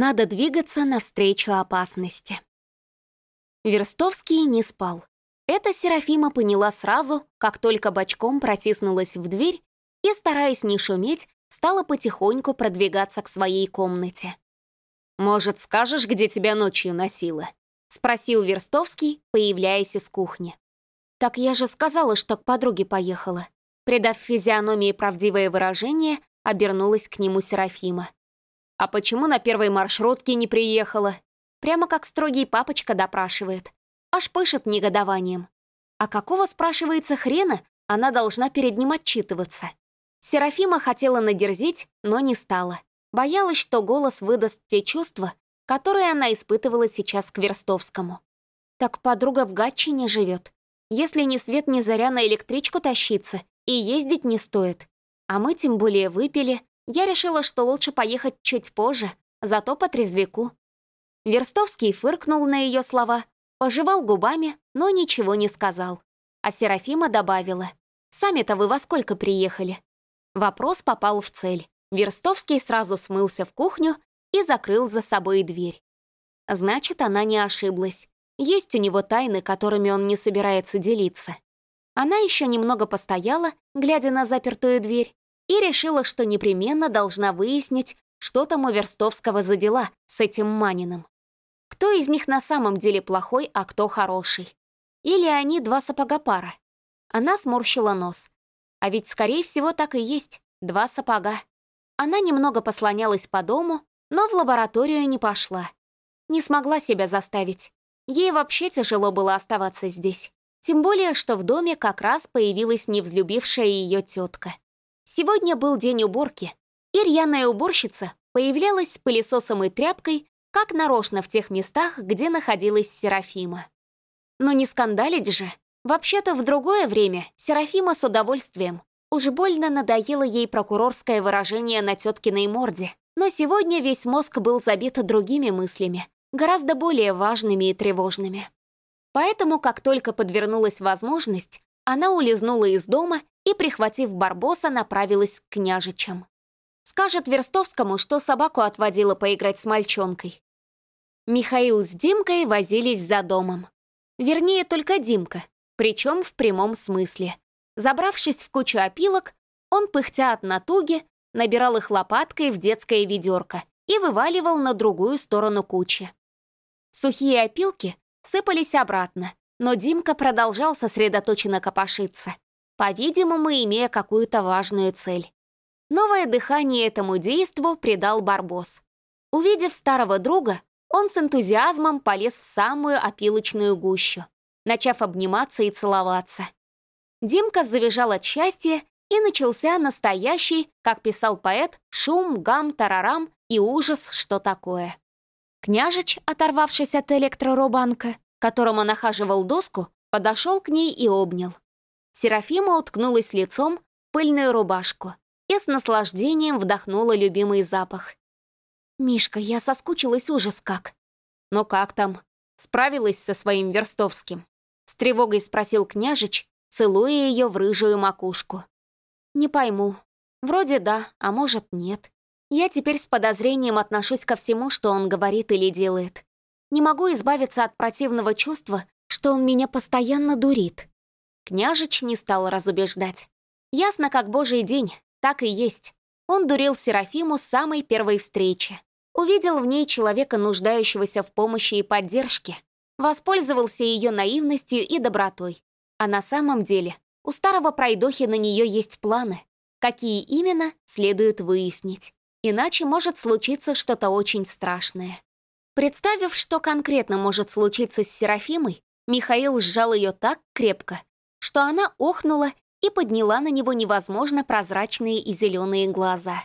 Надо двигаться навстречу опасности. Верстовский не спал. Это Серафима поняла сразу, как только бочком протиснулась в дверь и, стараясь не шуметь, стала потихоньку продвигаться к своей комнате. «Может, скажешь, где тебя ночью носила?» — спросил Верстовский, появляясь из кухни. «Так я же сказала, что к подруге поехала». Придав физиономии правдивое выражение, обернулась к нему Серафима. «А почему на первой маршрутке не приехала?» Прямо как строгий папочка допрашивает. Аж пышет негодованием. А какого, спрашивается, хрена она должна перед ним отчитываться? Серафима хотела надерзить, но не стала. Боялась, что голос выдаст те чувства, которые она испытывала сейчас к Верстовскому. Так подруга в Гатчине живет. Если ни свет, ни заря на электричку тащиться, и ездить не стоит. А мы тем более выпили. Я решила, что лучше поехать чуть позже, зато по трезвику. Верстовский фыркнул на ее слова, пожевал губами, но ничего не сказал. А Серафима добавила, «Сами-то вы во сколько приехали?» Вопрос попал в цель. Верстовский сразу смылся в кухню и закрыл за собой дверь. Значит, она не ошиблась. Есть у него тайны, которыми он не собирается делиться. Она еще немного постояла, глядя на запертую дверь, и решила, что непременно должна выяснить, что там у Верстовского за дела с этим Маниным. Кто из них на самом деле плохой, а кто хороший? Или они два сапога пара? Она сморщила нос. А ведь, скорее всего, так и есть. Два сапога. Она немного послонялась по дому, но в лабораторию не пошла. Не смогла себя заставить. Ей вообще тяжело было оставаться здесь. Тем более, что в доме как раз появилась невзлюбившая ее тетка. Сегодня был день уборки, и рьяная уборщица появлялась с пылесосом и тряпкой, как нарочно в тех местах, где находилась Серафима. Но не скандалить же. Вообще-то в другое время Серафима с удовольствием. Уж больно надоело ей прокурорское выражение на теткиной морде. Но сегодня весь мозг был забит другими мыслями, гораздо более важными и тревожными. Поэтому, как только подвернулась возможность, она улизнула из дома и, прихватив Барбоса, направилась к княжичам. Скажет Верстовскому, что собаку отводила поиграть с мальчонкой. Михаил с Димкой возились за домом. Вернее, только Димка, причем в прямом смысле. Забравшись в кучу опилок, он, пыхтя от натуги, набирал их лопаткой в детское ведерко и вываливал на другую сторону кучи. Сухие опилки сыпались обратно, но Димка продолжал сосредоточенно копошиться, по-видимому, имея какую-то важную цель. Новое дыхание этому действу придал Барбос. Увидев старого друга, он с энтузиазмом полез в самую опилочную гущу, начав обниматься и целоваться. Димка завизжал от счастья, и начался настоящий, как писал поэт, шум, гам, тарарам и ужас, что такое. Княжич, оторвавшись от электроробанка, которому нахаживал доску, подошел к ней и обнял. Серафима уткнулась лицом в пыльную рубашку и с наслаждением вдохнула любимый запах. «Мишка, я соскучилась ужас как». «Ну как там? Справилась со своим Верстовским?» С тревогой спросил княжич, целуя ее в рыжую макушку. «Не пойму. Вроде да, а может нет. Я теперь с подозрением отношусь ко всему, что он говорит или делает. Не могу избавиться от противного чувства, что он меня постоянно дурит. Княжич не стал разубеждать. Ясно, как божий день, так и есть. Он дурил Серафиму с самой первой встречи. Увидел в ней человека, нуждающегося в помощи и поддержке. Воспользовался ее наивностью и добротой. А на самом деле у старого пройдохи на нее есть планы. Какие именно, следует выяснить. Иначе может случиться что-то очень страшное. Представив, что конкретно может случиться с Серафимой, Михаил сжал ее так крепко, что она охнула и подняла на него невозможно прозрачные и зеленые глаза.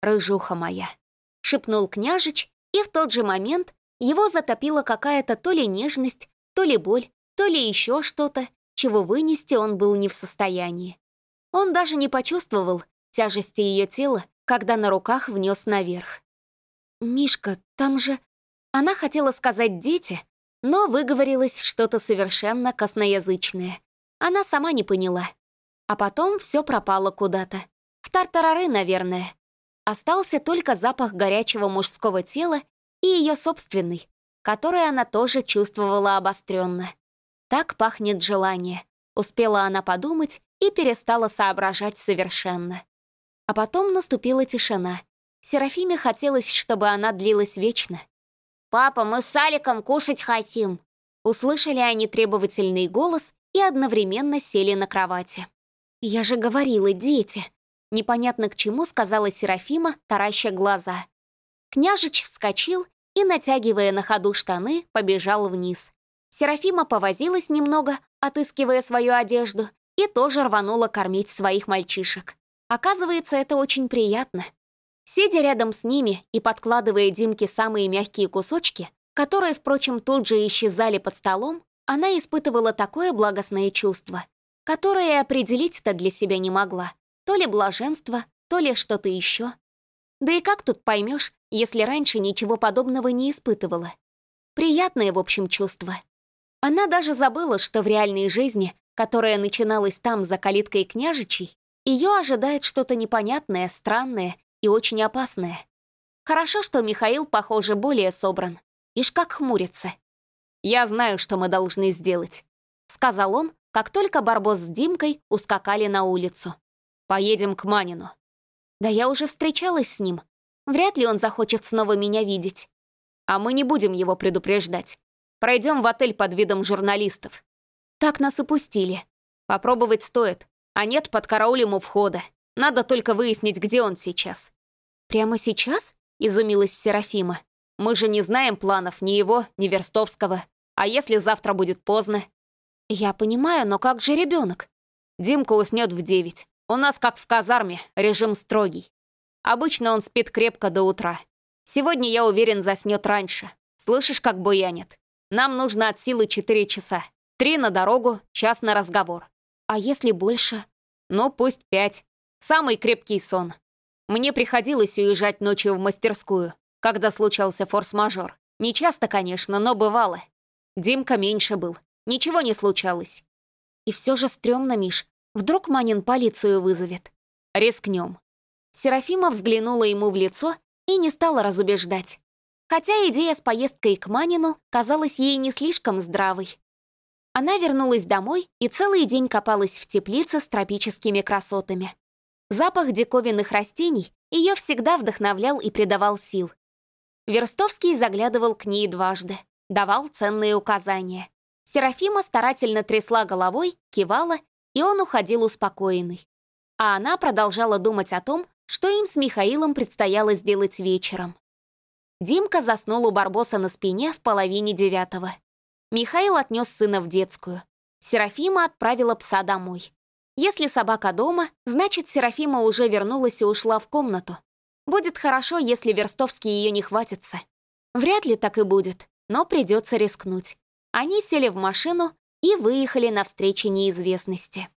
«Рыжуха моя», — шепнул княжич, и в тот же момент его затопила какая-то то ли нежность, то ли боль, то ли еще что-то, чего вынести он был не в состоянии. Он даже не почувствовал тяжести ее тела, когда на руках внес наверх. «Мишка, там же...» Она хотела сказать «дети», но выговорилось что-то совершенно косноязычное. Она сама не поняла. А потом все пропало куда-то. В тартарары, наверное. Остался только запах горячего мужского тела и ее собственный, который она тоже чувствовала обостренно. Так пахнет желание. Успела она подумать и перестала соображать совершенно. А потом наступила тишина. Серафиме хотелось, чтобы она длилась вечно. «Папа, мы с Аликом кушать хотим!» Услышали они требовательный голос и одновременно сели на кровати. «Я же говорила, дети!» Непонятно к чему сказала Серафима, тараща глаза. Княжич вскочил и, натягивая на ходу штаны, побежал вниз. Серафима повозилась немного, отыскивая свою одежду, и тоже рванула кормить своих мальчишек. Оказывается, это очень приятно. Сидя рядом с ними и подкладывая Димке самые мягкие кусочки, которые, впрочем, тут же исчезали под столом, она испытывала такое благостное чувство, которое определить-то для себя не могла. То ли блаженство, то ли что-то еще. Да и как тут поймешь, если раньше ничего подобного не испытывала? Приятное, в общем, чувство. Она даже забыла, что в реальной жизни, которая начиналась там за калиткой княжичей, ее ожидает что-то непонятное, странное и очень опасное. Хорошо, что Михаил, похоже, более собран. Ишь как хмурится. «Я знаю, что мы должны сделать», — сказал он, как только Барбос с Димкой ускакали на улицу. «Поедем к Манину». «Да я уже встречалась с ним. Вряд ли он захочет снова меня видеть». «А мы не будем его предупреждать. Пройдем в отель под видом журналистов». Так нас и пустили. Попробовать стоит, а нет, под караулем у входа. Надо только выяснить, где он сейчас». «Прямо сейчас?» — изумилась Серафима. «Мы же не знаем планов ни его, ни Верстовского. А если завтра будет поздно?» «Я понимаю, но как же ребенок? Димка уснет в девять. У нас, как в казарме, режим строгий. Обычно он спит крепко до утра. Сегодня, я уверен, заснет раньше. Слышишь, как буянит? Нам нужно от силы четыре часа. Три на дорогу, час на разговор. А если больше? Ну, пусть пять. Самый крепкий сон. Мне приходилось уезжать ночью в мастерскую, когда случался форс-мажор. Не часто, конечно, но бывало. Димка меньше был. Ничего не случалось. И все же стрёмно, Миш. Вдруг Манин полицию вызовет. Рискнем. Серафима взглянула ему в лицо и не стала разубеждать. Хотя идея с поездкой к Манину казалась ей не слишком здравой. Она вернулась домой и целый день копалась в теплице с тропическими красотами. Запах диковинных растений ее всегда вдохновлял и придавал сил. Верстовский заглядывал к ней дважды, давал ценные указания. Серафима старательно трясла головой, кивала, и он уходил успокоенный. А она продолжала думать о том, что им с Михаилом предстояло сделать вечером. Димка заснул у Барбоса на спине в половине девятого. Михаил отнес сына в детскую. Серафима отправила пса домой. Если собака дома, значит, Серафима уже вернулась и ушла в комнату. Будет хорошо, если Верстовский ее не хватится. Вряд ли так и будет, но придется рискнуть. Они сели в машину и выехали навстречу неизвестности.